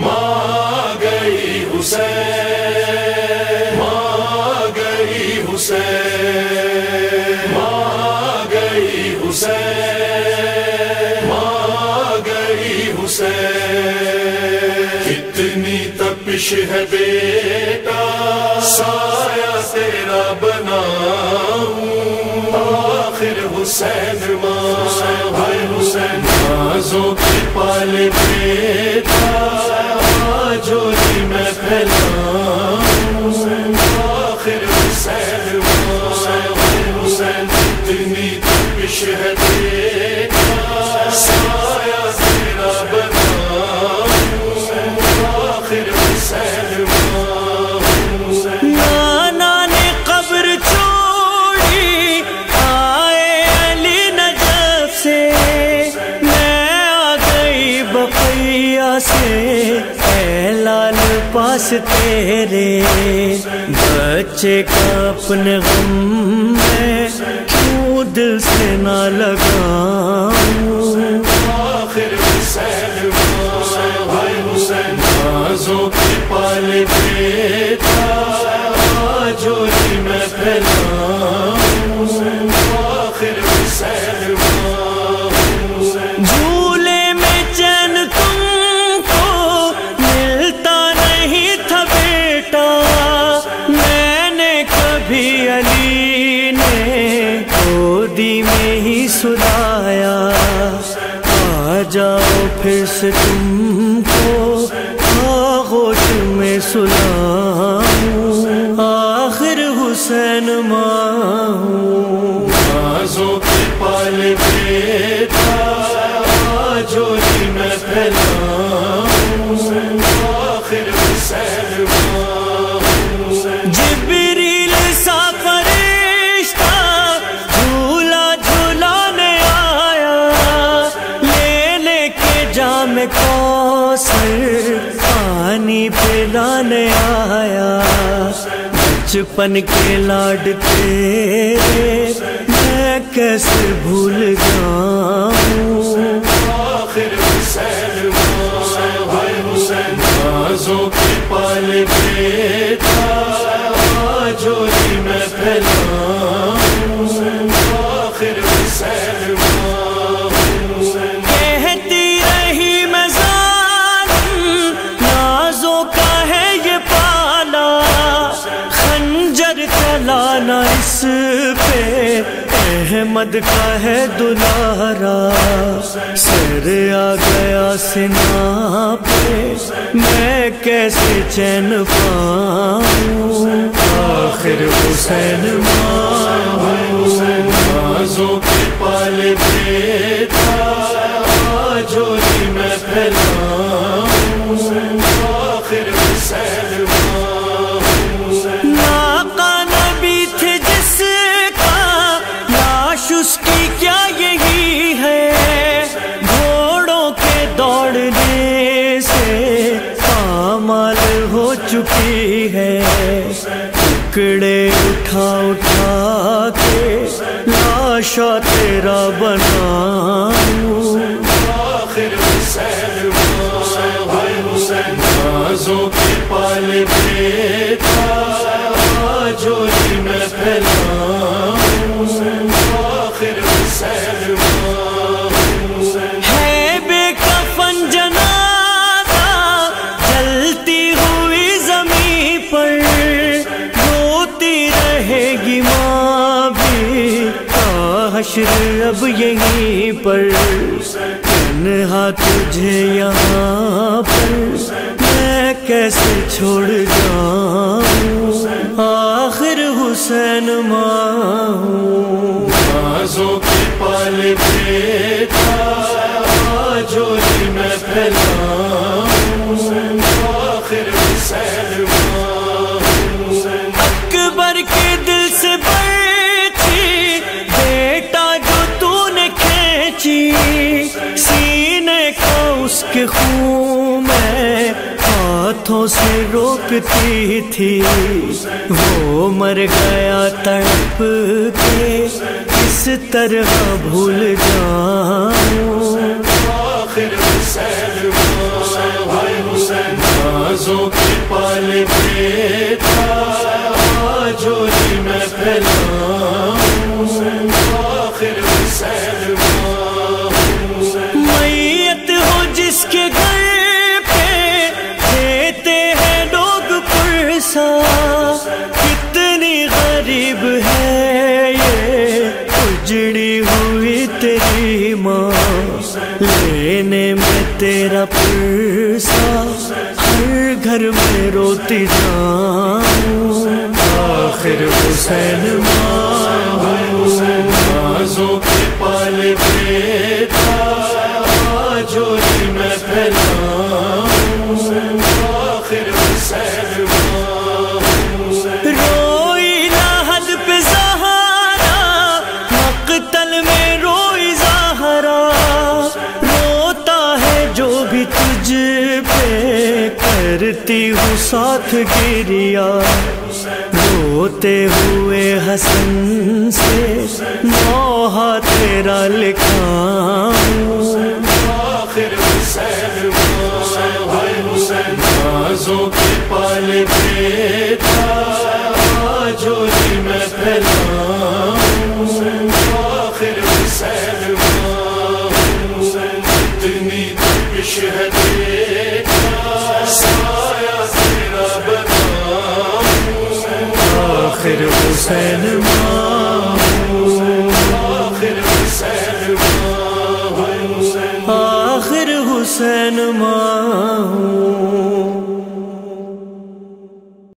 ماں گئی حسین ماں گئی حسین ماں گئی حسین ماں گئی حسین کتنی تپش ہے بیٹا، سایہ تیرا بناؤں۔ آخر حسین نانا نے قبر چھوڑی، آئے علی نجف سے۔ میں آ گئی بقیہ سے۔ اے لال پاس تیرے۔ بچے کا اپنے غم میں کیوں دل سے نہ لگاؤں؟ علی نے گودی میں ہی سلایا آ جاؤ پھر سے تم حسین ماں ہوں نازوں کے پال جو میں پھیلاؤں آخر حسین ماں جبریل سا فرشتہ جھولا جھولانے آیا لینے کے جام کوثر پانی پلانے آیا۔ بچپن کے لاڈ تیرے میں کیسے بھول جاؤں؟ آخر حسین ماں حسین نازوں کے پال بیٹا احمد کا ہے دلارا، سر آ گیا سنا پہ۔ میں کیسے چین پاؤں؟ آخر حسین ماں بھائی نازوں کے پال پہ ٹکڑے اٹھا اٹھا کے لاشا تیرا بناؤں۔ آخر کے پالے حشر اب یہیں پر۔ تنہا تجھے یہاں پر میں کیسے چھوڑ جاؤں؟ آخر حسین ماں ہوں۔ نازوں کے پال بیٹا ہاتھوں سے روکتی تھی۔ وہ مر گیا تڑپ کے۔ کس طرح بھول جاؤں؟ آخر حسین ماں تھا جو میں پھیلاؤں ہر گھر میں روتی جاؤں۔ آخر حسین ماں نازوں کے پال تھا جو میں پھیلاؤں۔ کرتی ہوں ساتھ گریا روتے ہوئے حسن سے نوحہ تیرا لکھا آخر پال جو میں پھیلاؤں آخر حسین آخر حسین آخر حسین ماں